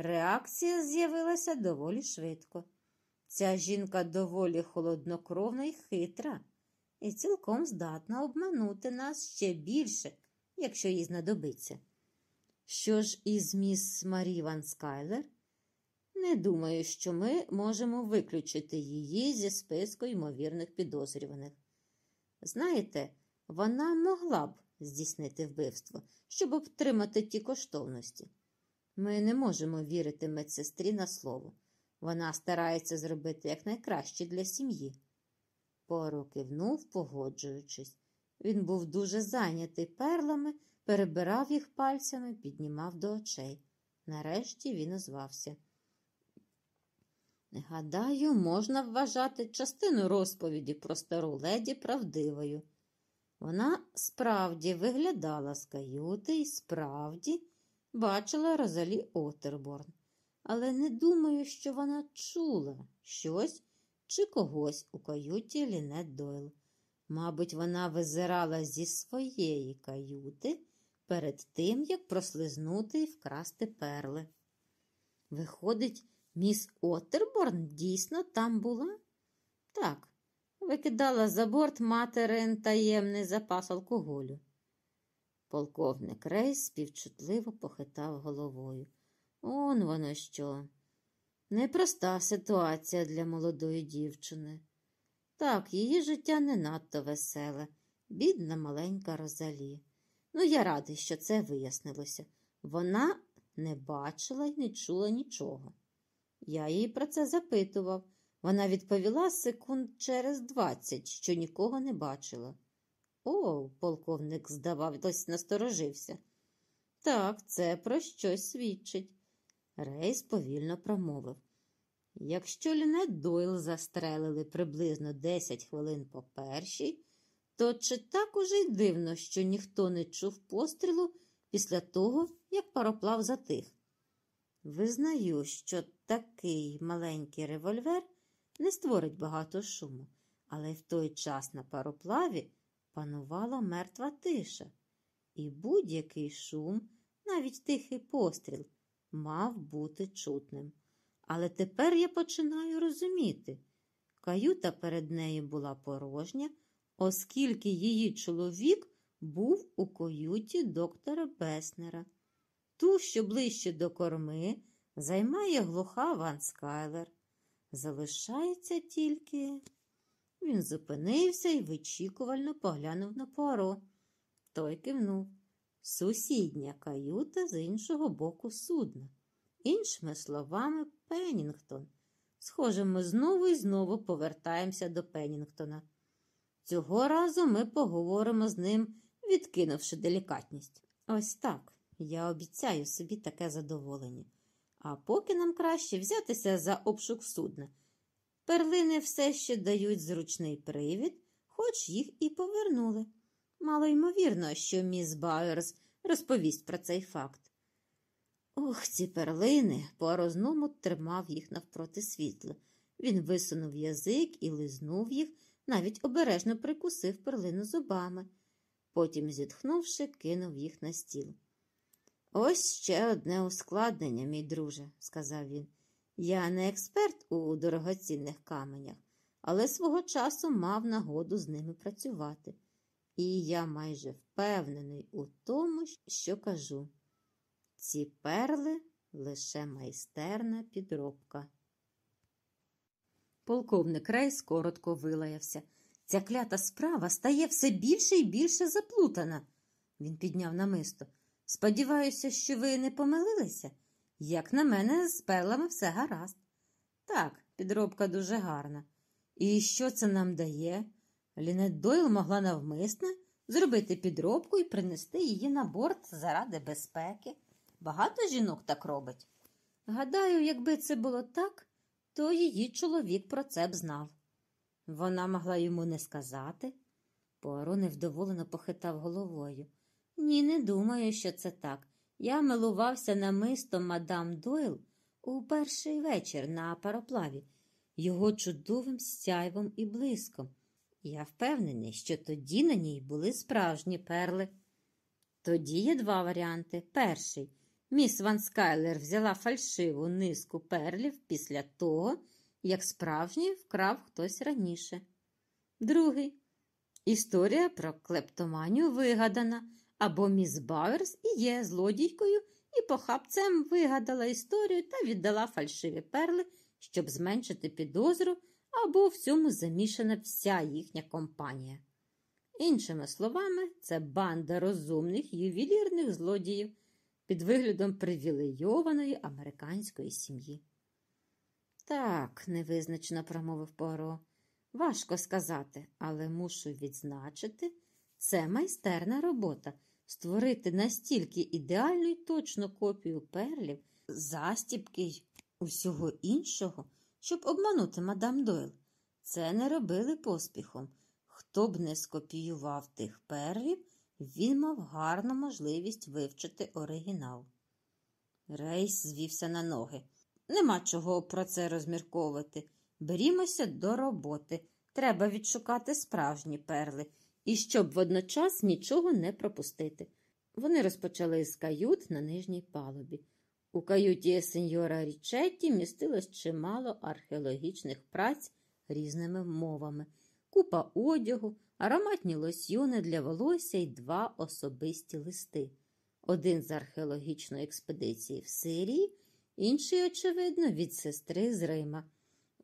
Реакція з'явилася доволі швидко. Ця жінка доволі холоднокровна і хитра, і цілком здатна обманути нас ще більше, якщо їй знадобиться. Що ж із міс Марі Ван Скайлер? Не думаю, що ми можемо виключити її зі списку ймовірних підозрюваних. Знаєте, вона могла б здійснити вбивство, щоб обтримати ті коштовності. Ми не можемо вірити медсестрі на слово. Вона старається зробити якнайкраще для сім'ї. Поро кивнув, погоджуючись. Він був дуже зайнятий перлами, перебирав їх пальцями, піднімав до очей. Нарешті він озвався. Гадаю, можна вважати частину розповіді про стару леді правдивою. Вона справді виглядала з каюти і справді бачила Розалі Отерборн, але не думаю, що вона чула щось чи когось у каюті Лінет Дойл. Мабуть, вона визирала зі своєї каюти перед тим, як прослизнути і вкрасти перли. Виходить, міс Отерборн дійсно там була? Так, викидала за борт материн таємний запас алкоголю. Полковник Рейс співчутливо похитав головою. Он воно що. Непроста ситуація для молодої дівчини. Так, її життя не надто веселе, бідна маленька Розалі. Ну, я радий, що це вияснилося. Вона не бачила й не чула нічого. Я її про це запитував. Вона відповіла секунд через двадцять, що нікого не бачила. О, полковник, здавалось, насторожився. Так, це про щось свідчить. Рейс повільно промовив. Якщо Лінет Дойл застрелили приблизно 10 хвилин по першій, то чи так уже й дивно, що ніхто не чув пострілу після того, як пароплав затих? Визнаю, що такий маленький револьвер не створить багато шуму, але в той час на пароплаві панувала мертва тиша, і будь-який шум, навіть тихий постріл, мав бути чутним. Але тепер я починаю розуміти. Каюта перед нею була порожня, оскільки її чоловік був у каюті доктора Беснера. Ту, що ближче до корми, займає глуха Ван Скайлер. Залишається тільки. Він зупинився і вичікувально поглянув на Пуаро. Той кивнув. Сусідня каюта з іншого боку судна. Іншими словами, Пеннінгтон. Схоже, ми знову і знову повертаємося до Пеннінгтона. Цього разу ми поговоримо з ним, відкинувши делікатність. Ось так. Я обіцяю собі таке задоволення. А поки нам краще взятися за обшук судна. Перлини все ще дають зручний привід, хоч їх і повернули. Мало ймовірно, що міс Байерс розповість про цей факт. Ох, ці перлини по розному тримав їх навпроти світла. Він висунув язик і лизнув їх, навіть обережно прикусив перлину зубами. Потім, зітхнувши, кинув їх на стіл. Ось ще одне ускладнення, мій друже, сказав він. Я не експерт у дорогоцінних каменях, але свого часу мав нагоду з ними працювати. І я майже впевнений у тому, що кажу. Ці перли лише майстерна підробка. Полковник Рейс коротко вилаявся. Ця клята справа стає все більше і більше заплутана. Він підняв намисто. Сподіваюся, що ви не помилилися. Як на мене, з перлами все гаразд. Так, підробка дуже гарна. І що це нам дає? Лінет Дойл могла навмисне зробити підробку і принести її на борт заради безпеки. Багато жінок так робить. Гадаю, якби це було так, то її чоловік про це б знав. Вона могла йому не сказати. Пуаро невдоволено похитав головою. Ні, не думаю, що це так. Я милувався намистом мадам Дойл у перший вечір на пароплаві, його чудовим сяйвом і блиском. Я впевнений, що тоді на ній були справжні перли. Тоді є два варіанти. Перший міс Ван Скайлер взяла фальшиву низку перлів після того, як справжній вкрав хтось раніше. Другий історія про клептоманію вигадана, або міс Бауерс і є злодійкою і похапцем вигадала історію та віддала фальшиві перли, щоб зменшити підозру, або в цьому замішана вся їхня компанія. Іншими словами, це банда розумних ювелірних злодіїв під виглядом привілейованої американської сім'ї. Так, невизначено промовив Поро. Важко сказати, але мушу відзначити, це майстерна робота створити настільки ідеальну й точну копію перлів, застібки й усього іншого, щоб обманути мадам Дойл. Це не робили поспіхом. Хто б не скопіював тих перлів, він мав гарну можливість вивчити оригінал. Рейс звівся на ноги. Нема чого про це розмірковувати. Берімося до роботи. Треба відшукати справжні перли, і щоб водночас нічого не пропустити. Вони розпочали з кают на нижній палубі. У каюті сеньора Річетті містилось чимало археологічних праць різними мовами. купа одягу, ароматні лосьйони для волосся і два особисті листи. Один з археологічної експедиції в Сирії, інший, очевидно, від сестри з Рима.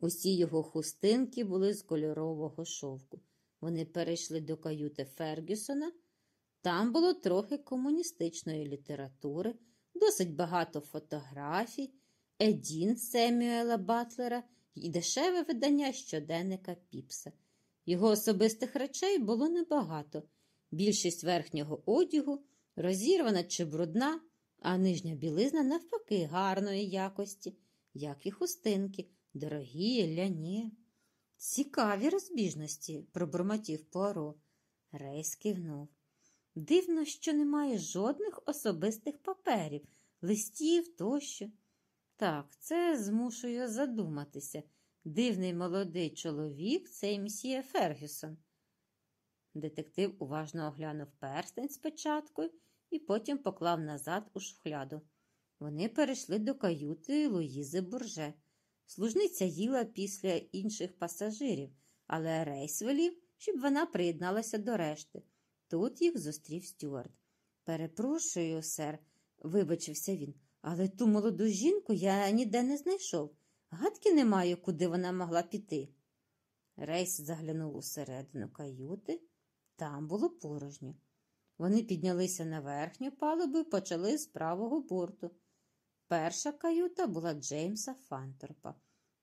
Усі його хустинки були з кольорового шовку. Вони перейшли до каюти Фергюсона. Там було трохи комуністичної літератури, досить багато фотографій, Едін Семюела Батлера і дешеве видання щоденника Піпса. Його особистих речей було небагато. Більшість верхнього одягу розірвана чи брудна, а нижня білизна, навпаки, гарної якості, як і хустинки, дорогі, ляні. Цікаві розбіжності, пробурмотів Пуаро. Рейс кивнув. Дивно, що немає жодних особистих паперів, листів тощо. Так, це змушує задуматися. Дивний молодий чоловік цей мсьє Фергюсон. Детектив уважно оглянув перстень спочатку і потім поклав назад у шухляду. Вони перейшли до каюти Луїзи Бурже. Служниця їла після інших пасажирів, але рейс велів, щоб вона приєдналася до решти. Тут їх зустрів Стюарт. Перепрошую, сер, вибачився він, але ту молоду жінку я ніде не знайшов. Гадки не маю, куди вона могла піти. Рейс заглянув усередину каюти. Там було порожньо. Вони піднялися на верхню палубу і почали з правого борту. Перша каюта була Джеймса Фанторпа.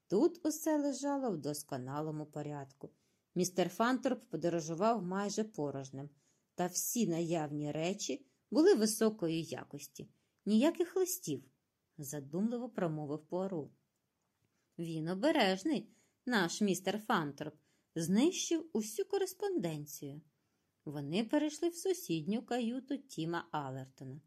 Тут усе лежало в досконалому порядку. Містер Фанторп подорожував майже порожнім, та всі наявні речі були високої якості, ніяких листів, задумливо промовив Пуаро. Він обережний, наш містер Фанторп, знищив усю кореспонденцію. Вони перейшли в сусідню каюту Тіма Алертона.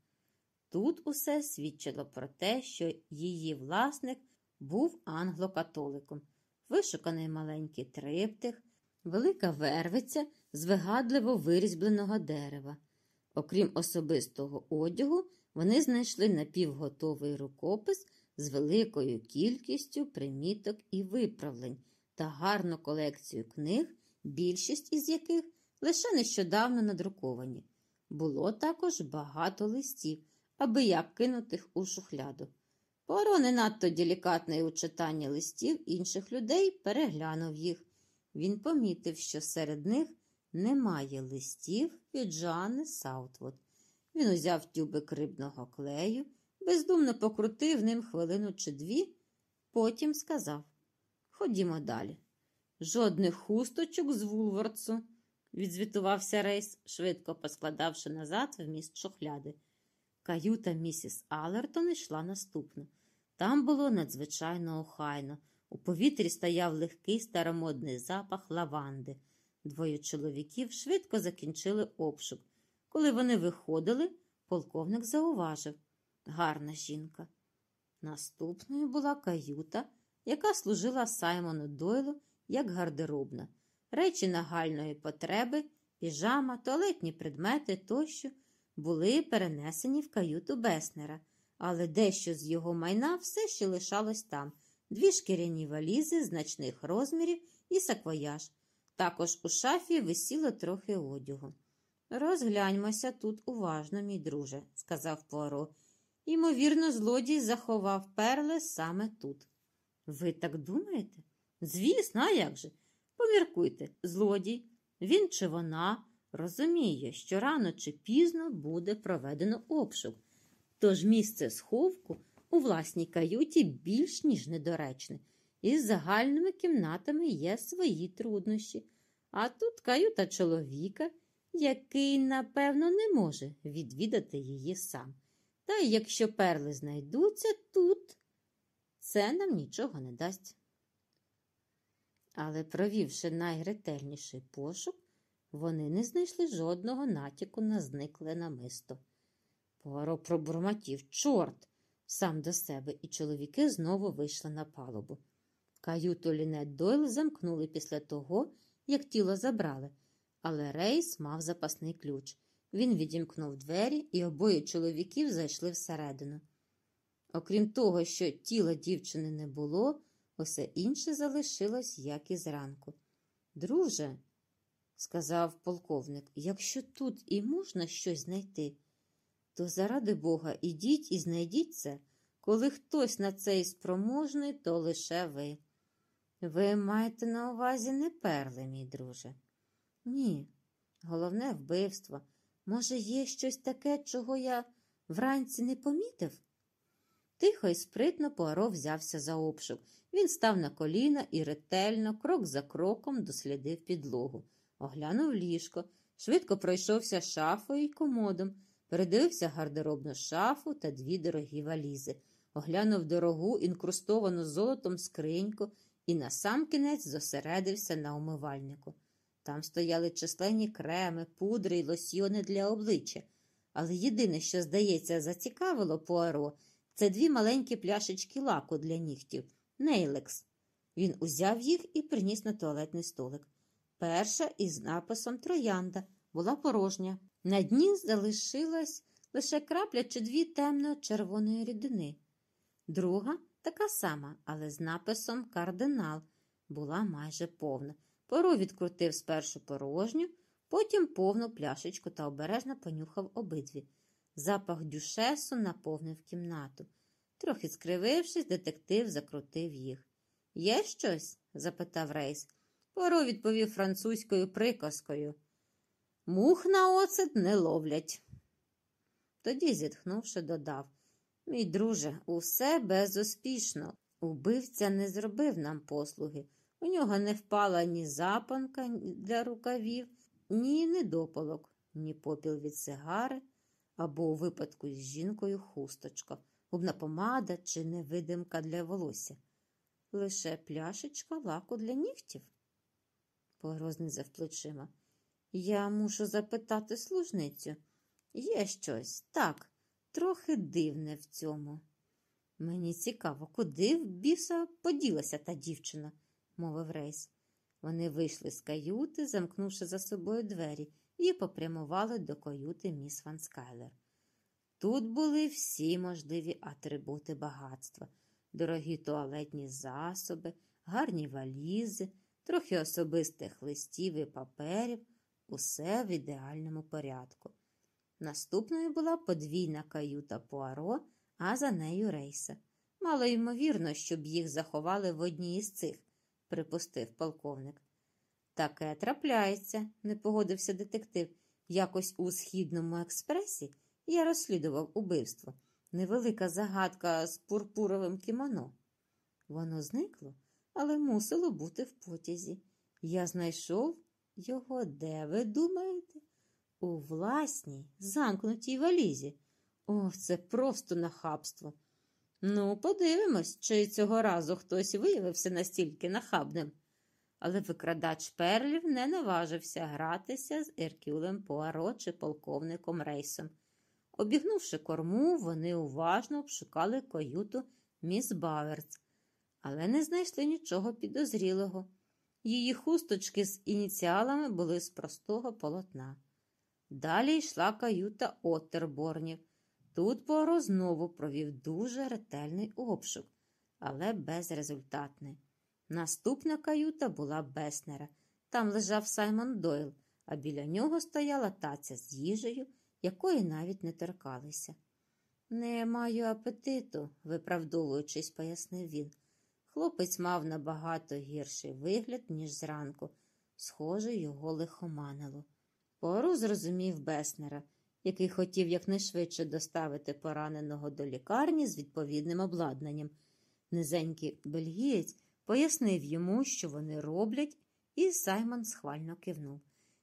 Тут усе свідчило про те, що її власник був англокатоликом, вишуканий маленький триптих, велика вервиця з вигадливо вирізбленого дерева. Окрім особистого одягу, вони знайшли напівготовий рукопис з великою кількістю приміток і виправлень та гарну колекцію книг, більшість із яких лише нещодавно надруковані. Було також багато листів, аби як кинутих у шухляду. Пуаро не надто делікатний у читанні листів інших людей переглянув їх. Він помітив, що серед них немає листів від Джоанни Саутвуд. Він узяв тюбик рибного клею, бездумно покрутив ним хвилину чи дві, потім сказав Ходімо далі. Жодних хусточок з Вулвардсу, відзвітувався Рейс, швидко поскладавши назад вміст шухляди. Каюта місіс Алертон йшла наступно. Там було надзвичайно охайно. У повітрі стояв легкий старомодний запах лаванди. Двоє чоловіків швидко закінчили обшук. Коли вони виходили, полковник зауважив гарна жінка. Наступною була каюта, яка служила Саймону Дойлу як гардеробна, речі нагальної потреби, піжама, туалетні предмети тощо були перенесені в каюту Беснера, але дещо з його майна все ще лишалось там дві шкіряні валізи значних розмірів і саквояж. Також у шафі висіло трохи одягу. Розгляньмося тут уважно, мій друже, сказав Пуаро. Ймовірно, злодій заховав перли саме тут. Ви так думаєте? Звісно, а як же? Поміркуйте, злодій, він чи вона розуміє, що рано чи пізно буде проведено обшук, тож місце сховку у власній каюті більш ніж недоречне, і з загальними кімнатами є свої труднощі, а тут каюта чоловіка, який, напевно, не може відвідати її сам. Та й якщо перли знайдуться тут, це нам нічого не дасть. Але, провівши найретельніший пошук, вони не знайшли жодного натяку на зникле намисто. Пуаро пробурмотів чорт сам до себе, і чоловіки знову вийшли на палубу. Каюту Лінет Дойл замкнули після того, як тіло забрали, але Рейс мав запасний ключ. Він відімкнув двері, і обоє чоловіків зайшли всередину. Окрім того, що тіла дівчини не було, усе інше залишилось, як і зранку. Друже, сказав полковник. Якщо тут і можна щось знайти, то заради Бога ідіть і знайдіть це. Коли хтось на це і спроможний, то лише ви. Ви маєте на увазі не перли, мій друже? Ні. Головне вбивство. Може, є щось таке, чого я вранці не помітив? Тихо і спритно Пуаро взявся за обшук. Він став на коліна і ретельно, крок за кроком, дослідив підлогу, оглянув ліжко, швидко пройшовся шафою й комодом, передивився гардеробну шафу та дві дорогі валізи, оглянув дорогу, інкрустовану золотом скриньку і насамкінець зосередився на умивальнику. Там стояли численні креми, пудри й лосьйони для обличчя. Але єдине, що, здається, зацікавило Пуаро, це дві маленькі пляшечки лаку для нігтів Нейлекс. Він узяв їх і приніс на туалетний столик. Перша із написом Троянда була порожня. На дні залишилась лише крапля чи дві темно-червоної рідини. Друга така сама, але з написом Кардинал була майже повна. Поро відкрутив спершу порожню, потім повну пляшечку та обережно понюхав обидві. Запах дюшесу наповнив кімнату. Трохи скривившись, детектив закрутив їх. Є щось? запитав Рейс. Поро відповів французькою приказкою. Мух на оцет не ловлять. Тоді, зітхнувши, додав Мій друже, усе безуспішно. Убивця не зробив нам послуги. У нього не впала ні запанка для рукавів, ні недопалок, ні попіл від сигари, або у випадку з жінкою хусточка, губна помада чи невидимка для волосся. Лише пляшечка лаку для нігтів. Погро знизав плечима. Я мушу запитати служницю. Є щось, так, трохи дивне в цьому. Мені цікаво, куди в біса поділася та дівчина, мовив Рейс. Вони вийшли з каюти, замкнувши за собою двері, і попрямували до каюти міс Ван Скайлер. Тут були всі можливі атрибути багатства, дорогі туалетні засоби, гарні валізи, трохи особистих листів і паперів, усе в ідеальному порядку. Наступною була подвійна каюта Пуаро, а за нею рейса. Мало ймовірно, щоб їх заховали в одній із цих, припустив полковник. Таке трапляється, не погодився детектив. Якось у східному експресі я розслідував убивство. Невелика загадка з пурпуровим кімоно. Воно зникло, але мусило бути в потязі. Я знайшов його, де ви думаєте? У власній замкнутій валізі. Ох, це просто нахабство. Ну, подивимось, чи цього разу хтось виявився настільки нахабним. Але викрадач перлів не наважився гратися з Еркюлем Пуаро чи полковником Рейсом. Обігнувши корму, вони уважно обшукали каюту міс Баверц, але не знайшли нічого підозрілого. Її хусточки з ініціалами були з простого полотна. Далі йшла каюта Оттерборнів. Тут Поро знову провів дуже ретельний обшук, але безрезультатний. Наступна каюта була Беснера. Там лежав Саймон Дойл, а біля нього стояла таця з їжею, якої навіть не торкалися. Не маю апетиту, виправдовуючись, пояснив він. Хлопець мав набагато гірший вигляд, ніж зранку. Схоже, його лихоманило. Пору зрозумів Беснера, який хотів якнайшвидше доставити пораненого до лікарні з відповідним обладнанням. Низенький бельгієць пояснив йому, що вони роблять, і Саймон схвально кивнув.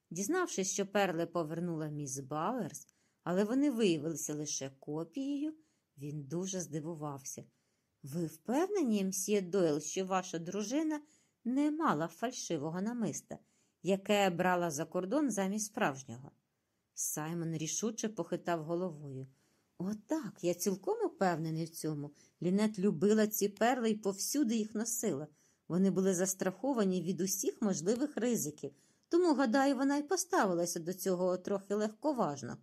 Дізнавшись, що перли повернула міс Бауерс, але вони виявилися лише копією, він дуже здивувався. Ви впевнені, мсьє Дойл, що ваша дружина не мала фальшивого намиста, яке брала за кордон замість справжнього? Саймон рішуче похитав головою. Отак, я цілком упевнений в цьому. Лінет любила ці перли і повсюди їх носила. Вони були застраховані від усіх можливих ризиків, тому, гадаю, вона й поставилася до цього трохи легковажно.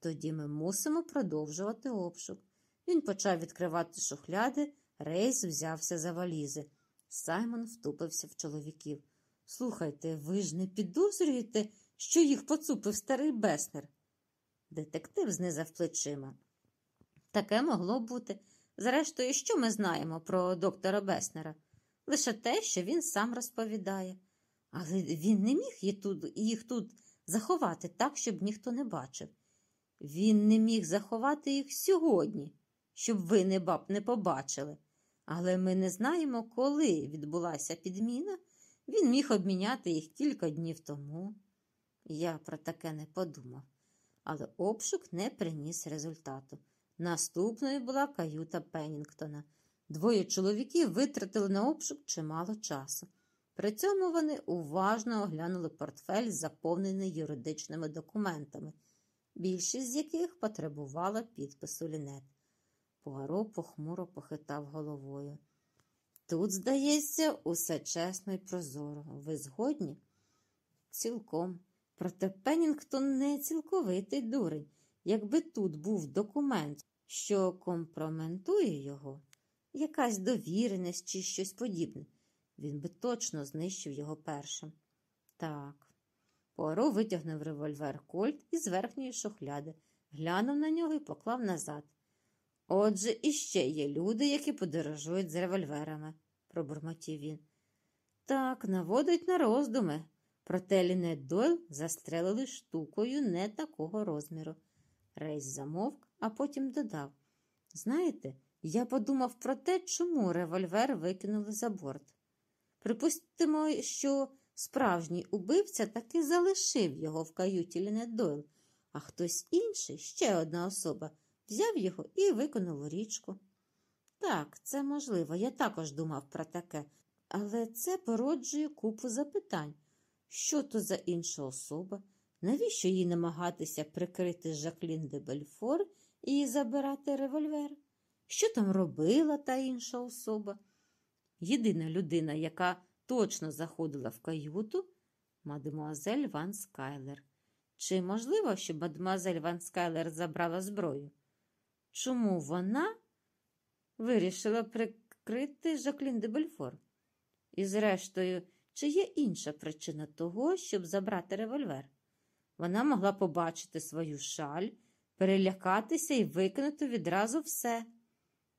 Тоді ми мусимо продовжувати обшук. Він почав відкривати шухляди, рейс взявся за валізи. Саймон втупився в чоловіків. Слухайте, ви ж не підозрюєте, що їх поцупив старий Беснер? Детектив знизав плечима. Таке могло бути. Зрештою, що ми знаємо про доктора Беснера? Лише те, що він сам розповідає. Але він не міг їх тут, їх тут заховати так, щоб ніхто не бачив. Він не міг заховати їх сьогодні, щоб ви не баб не побачили. Але ми не знаємо, коли відбулася підміна. Він міг обміняти їх кілька днів тому. Я про таке не подумав. Але обшук не приніс результату. Наступною була каюта Пеннінгтона. Двоє чоловіків витратили на обшук чимало часу. При цьому вони уважно оглянули портфель, заповнений юридичними документами, більшість з яких потребувала підпису лінет. Пуаро похмуро похитав головою. Тут, здається, усе чесно і прозоро. Ви згодні? Цілком. Проте Пеннінгтон не цілковитий дурень. Якби тут був документ, що компроментує його, якась довіреність чи щось подібне, він би точно знищив його першим. Так. Пуаро витягнув револьвер Кольт із верхньої шухляди, глянув на нього і поклав назад. Отже, іще є люди, які подорожують з револьверами, пробурмотів він. Так, наводить на роздуми. Проте Лінет Дойл застрелили штукою не такого розміру. Рейс замовк, а потім додав Знаєте, я подумав про те, чому револьвер викинули за борт. Припустимо, що справжній убивця таки залишив його в каюті Лінет Дойл, а хтось інший, ще одна особа, взяв його і викинув у річку. Так, це можливо, я також думав про таке, але це породжує купу запитань. Що то за інша особа? Навіщо їй намагатися прикрити Жаклін де Бельфор і забирати револьвер? Що там робила та інша особа? Єдина людина, яка точно заходила в каюту, мадемуазель Ван Скайлер. Чи можливо, щоб мадемуазель Ван Скайлер забрала зброю? Чому вона вирішила прикрити Жаклін де Бельфор? І, зрештою, чи є інша причина того, щоб забрати револьвер? Вона могла побачити свою шаль, перелякатися і викинути відразу все,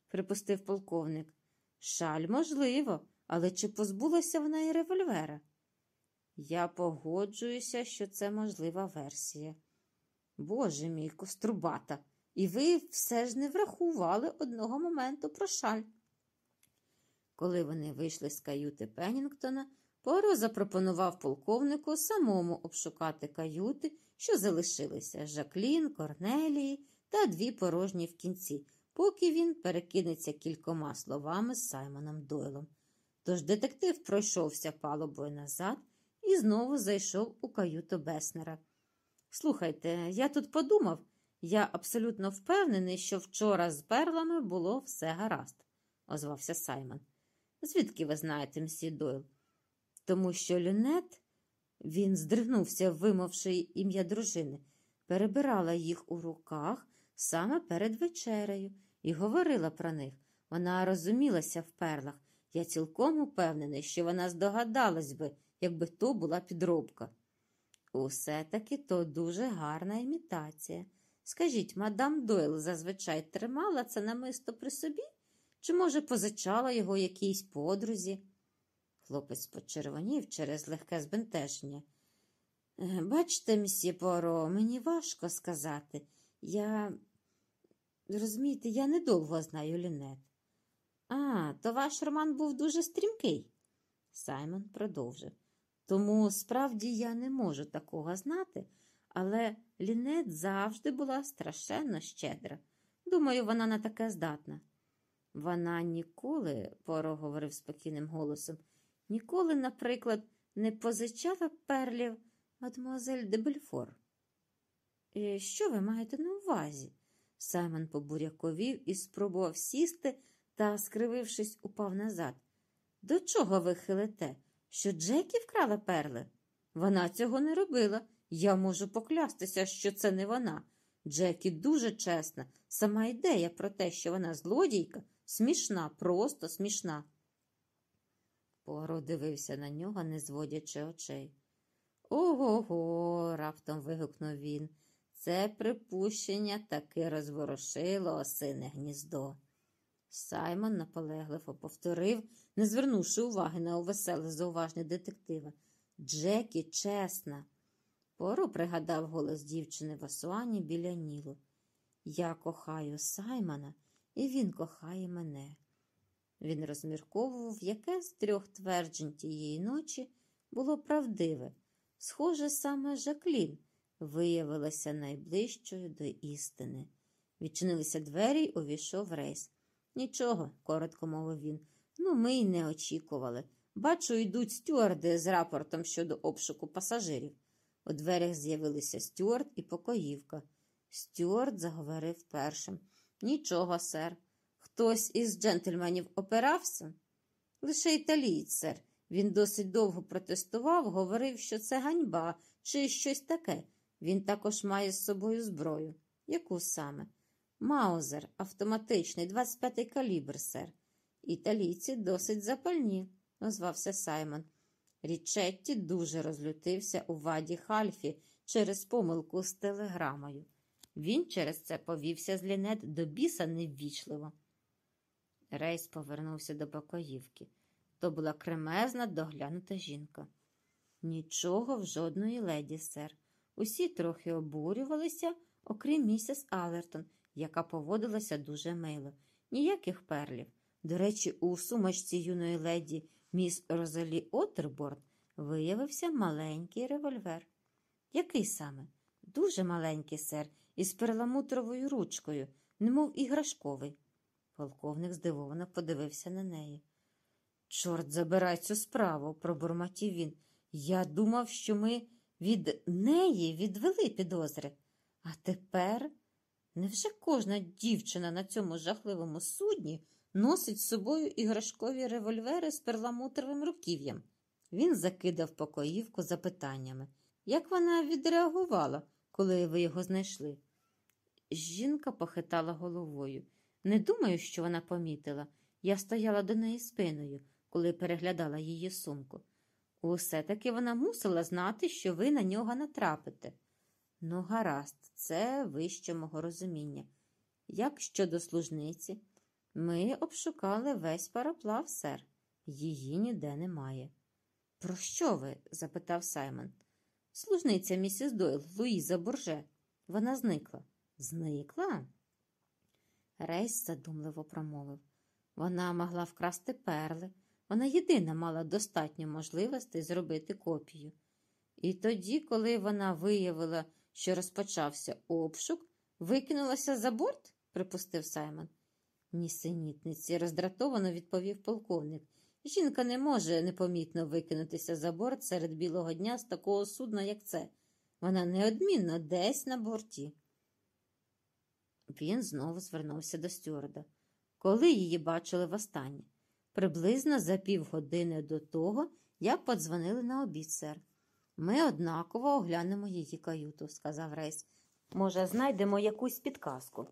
припустив полковник. Шаль, можливо, але чи позбулася вона і револьвера? Я погоджуюся, що це можлива версія. Боже мій кострубата, і ви все ж не врахували одного моменту про шаль. Коли вони вийшли з каюти Пеннінгтона, Поро запропонував полковнику самому обшукати каюти, що залишилися Жаклін, Корнелії та дві порожні в кінці, поки він перекинеться кількома словами з Саймоном Дойлом. Тож детектив пройшовся палубою назад і знову зайшов у каюту Беснера. Слухайте, я тут подумав, я абсолютно впевнений, що вчора з перлами було все гаразд, озвався Саймон. Звідки ви знаєте, мсі Дойл? Тому що Люнет, він здригнувся, вимовши ім'я дружини, перебирала їх у руках саме перед вечерею і говорила про них. Вона розумілася в перлах. Я цілком упевнений, що вона здогадалась би, якби то була підробка. Усе таки то дуже гарна імітація. Скажіть, мадам Дойл зазвичай тримала це намисто при собі? Чи, може, позичала його якійсь подрузі? Хлопець почервонів через легке збентеження. «Е, Бачте, мсьє Поро, мені важко сказати. Я, розумієте, я недовго знаю Лінет. А, то ваш роман був дуже стрімкий. Саймон продовжив. Тому справді я не можу такого знати, але Лінет завжди була страшенно щедра. Думаю, вона на таке здатна. Вона ніколи, Поро говорив спокійним голосом, ніколи, наприклад, не позичала перлів мадемуазель де Бельфор. «І Що ви маєте на увазі? Саймон побуряковів і спробував сісти та, скривившись, упав назад. До чого ви хилите? Що Джекі вкрала перли? Вона цього не робила. Я можу поклястися, що це не вона. Джекі дуже чесна. Сама ідея про те, що вона злодійка, смішна, просто смішна. Пуаро дивився на нього, не зводячи очей. Ого го. раптом вигукнув він. Це припущення таки розворушило осине гніздо. Саймон наполегливо повторив, не звернувши уваги на веселе зауваження детектива. Джекі чесна. Поро пригадав голос дівчини в асуані біля Нілу. Я кохаю Саймона, і він кохає мене. Він розмірковував, яке з трьох тверджень тієї ночі було правдиве. Схоже, саме Жаклін виявилася найближчою до істини. Відчинилися двері й увійшов рейс. Нічого, коротко мовив він. Ну, ми й не очікували. Бачу, йдуть стюарди з рапортом щодо обшуку пасажирів. У дверях з'явилися стюард і покоївка. Стюард заговорив першим. Нічого, сер. Хтось із джентльменів опирався? Лише італієць, сер. Він досить довго протестував, говорив, що це ганьба чи щось таке. Він також має з собою зброю. Яку саме? Маузер, автоматичний, 25-й калібр, сер. Італійці досить запальні, озвався Саймон. Річетті дуже розлютився у ваді Хальфі через помилку з телеграмою. Він через це повівся з лінет до біса неввічливо. Рейс повернувся до покоївки. То була кремезна, доглянута жінка. Нічого в жодної леді, сер. Усі трохи обурювалися, окрім місіс Алертон, яка поводилася дуже мило. Ніяких перлів. До речі, у сумочці юної леді міс Розалі Оттерборн виявився маленький револьвер. Який саме? Дуже маленький, сер, із перламутровою ручкою, немов іграшковий. Полковник здивовано подивився на неї. Чорт забирай цю справу, пробурмотів він. Я думав, що ми від неї відвели підозри. А тепер невже кожна дівчина на цьому жахливому судні носить з собою іграшкові револьвери з перламутровим руків'ям? Він закидав покоївку запитаннями. Як вона відреагувала, коли ви його знайшли? Жінка похитала головою. Не думаю, що вона помітила. Я стояла до неї спиною, коли переглядала її сумку. Усе таки вона мусила знати, що ви на нього натрапите. Ну, гаразд, це вище мого розуміння. Як щодо служниці, ми обшукали весь пароплав, сер. Її ніде немає. Про що ви? запитав Саймон. Служниця місіс Дойл, Луїза Бурже. Вона зникла. Зникла? Рейс задумливо промовив. Вона могла вкрасти перли. Вона єдина мала достатньо можливостей зробити копію. І тоді, коли вона виявила, що розпочався обшук, викинулася за борт, припустив Саймон. Нісенітниці, роздратовано відповів полковник. Жінка не може непомітно викинутися за борт серед білого дня з такого судна, як це. Вона неодмінно десь на борті. Він знову звернувся до стюарда. Коли її бачили востаннє? Приблизно за півгодини до того, як подзвонили на обід, сер. Ми однаково оглянемо її каюту, сказав Рейс. Може, знайдемо якусь підказку.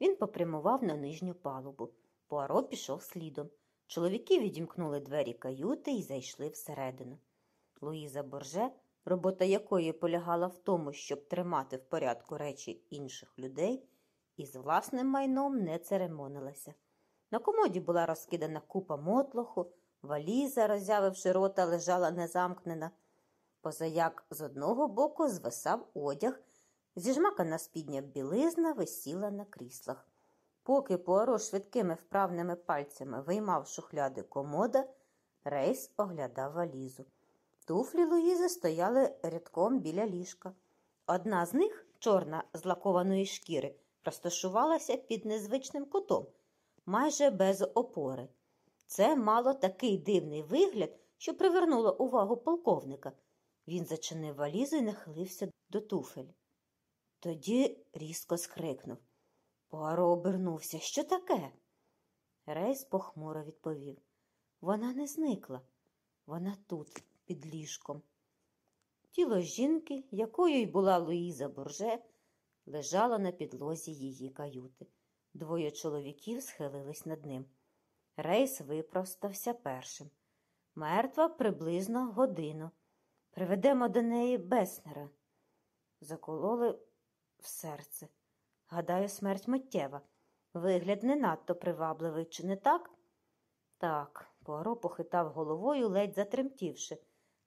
Він попрямував на нижню палубу. Пуаро пішов слідом. Чоловіки відімкнули двері каюти і зайшли всередину. Луїза Борже, робота якої полягала в тому, щоб тримати в порядку речі інших людей, із власним майном не церемонилася. На комоді була розкидана купа мотлоху, валіза, роззявивши рота, лежала незамкнена. Позаяк з одного боку звисав одяг, зіжмакана спідня білизна висіла на кріслах. Поки Пуаро швидкими вправними пальцями виймав шухляди комода, Рейс оглядав валізу. Туфлі Луїзи стояли рядком біля ліжка. Одна з них, чорна з лакованої шкіри, розташувалася під незвичним кутом, майже без опори. Це мало такий дивний вигляд, що привернуло увагу полковника. Він зачинив валізу і нахилився до туфель. Тоді різко схрикнув. Пуаро обернувся. Що таке? Рейс похмуро відповів. Вона не зникла. Вона тут, під ліжком. Тіло жінки, якою й була Луїза Борже, лежало на підлозі її каюти. Двоє чоловіків схилились над ним. Рейс випростався першим. Мертва приблизно годину. Приведемо до неї Беснера. Закололи в серце. Гадаю, смерть миттєва. Вигляд не надто привабливий, чи не так? Так, Пуаро похитав головою, ледь затремтівши.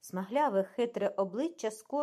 Смагляве хитре обличчя скоро